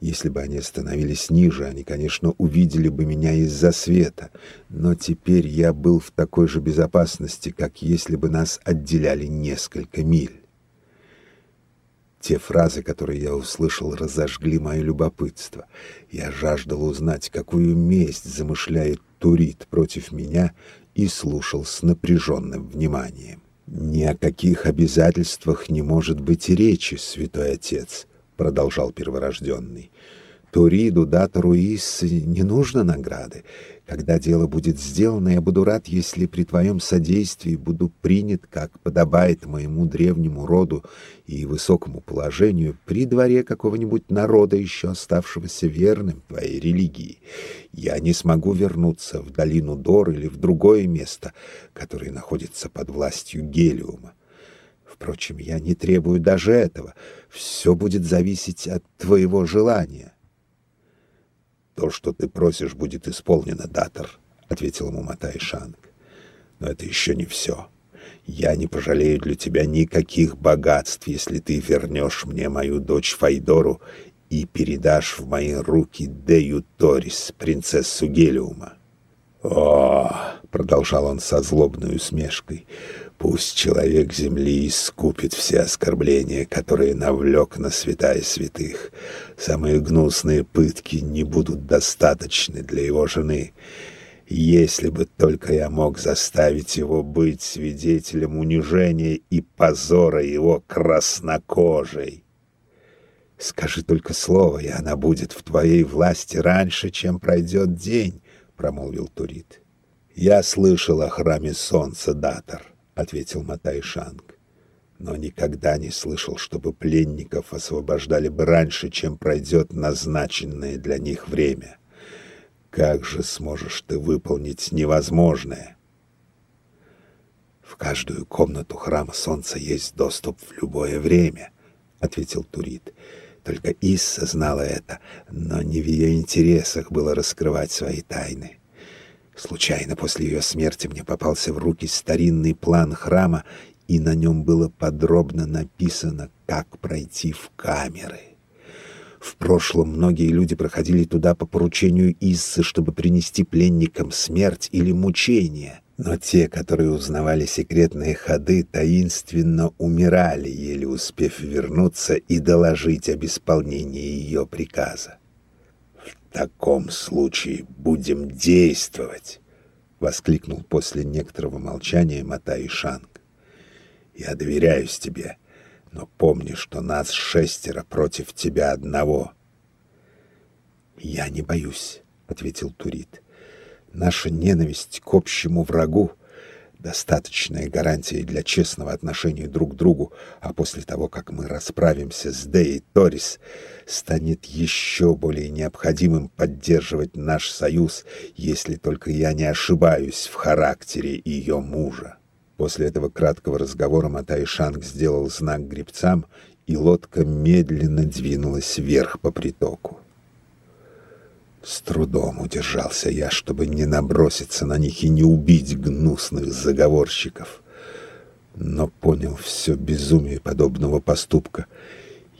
Если бы они остановились ниже, они, конечно, увидели бы меня из-за света, но теперь я был в такой же безопасности, как если бы нас отделяли несколько миль. Те фразы, которые я услышал, разожгли мое любопытство. Я жаждал узнать, какую месть замышляет Турит против меня, и слушал с напряженным вниманием. «Ни о каких обязательствах не может быть речи, святой отец», — продолжал перворожденный. Туриду, датору Иссы не нужно награды. Когда дело будет сделано, я буду рад, если при твоем содействии буду принят, как подобает моему древнему роду и высокому положению, при дворе какого-нибудь народа, еще оставшегося верным твоей религии. Я не смогу вернуться в долину Дор или в другое место, которое находится под властью Гелиума. Впрочем, я не требую даже этого. Все будет зависеть от твоего желания. «То, что ты просишь, будет исполнено, Датор», — ответил ему Матай Шанг. «Но это еще не все. Я не пожалею для тебя никаких богатств, если ты вернешь мне мою дочь Файдору и передашь в мои руки Дею Торис, принцессу Гелиума». «О!» — продолжал он со злобной усмешкой — Пусть человек земли искупит все оскорбления, которые навлек на святая святых. Самые гнусные пытки не будут достаточны для его жены. Если бы только я мог заставить его быть свидетелем унижения и позора его краснокожей. Скажи только слово, и она будет в твоей власти раньше, чем пройдет день, — промолвил Турит. Я слышал о храме солнца, Датор ответил Матай Шанг. Но никогда не слышал, чтобы пленников освобождали бы раньше, чем пройдет назначенное для них время. Как же сможешь ты выполнить невозможное? В каждую комнату храма солнца есть доступ в любое время, ответил Турит. Только Исса знала это, но не в ее интересах было раскрывать свои тайны. Случайно после ее смерти мне попался в руки старинный план храма, и на нем было подробно написано, как пройти в камеры. В прошлом многие люди проходили туда по поручению Иссы, чтобы принести пленникам смерть или мучение. Но те, которые узнавали секретные ходы, таинственно умирали, еле успев вернуться и доложить об исполнении ее приказа. «В таком случае будем действовать!» — воскликнул после некоторого молчания Матай Шанг. «Я доверяюсь тебе, но помни, что нас шестеро против тебя одного». «Я не боюсь», — ответил Турит. «Наша ненависть к общему врагу достаточная гарантия для честного отношения друг к другу, а после того, как мы расправимся с Дей Торис, станет еще более необходимым поддерживать наш союз, если только я не ошибаюсь в характере ее мужа. После этого краткого разговора Матай Шанг сделал знак гребцам, и лодка медленно двинулась вверх по притоку. С трудом удержался я, чтобы не наброситься на них и не убить гнусных заговорщиков. Но понял все безумие подобного поступка.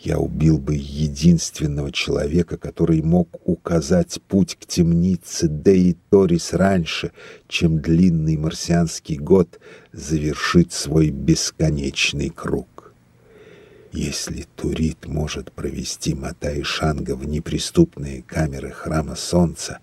Я убил бы единственного человека, который мог указать путь к темнице Деи Торис раньше, чем длинный марсианский год завершит свой бесконечный круг. Если Турит может провести Матай Шанга в неприступные камеры храма Солнца,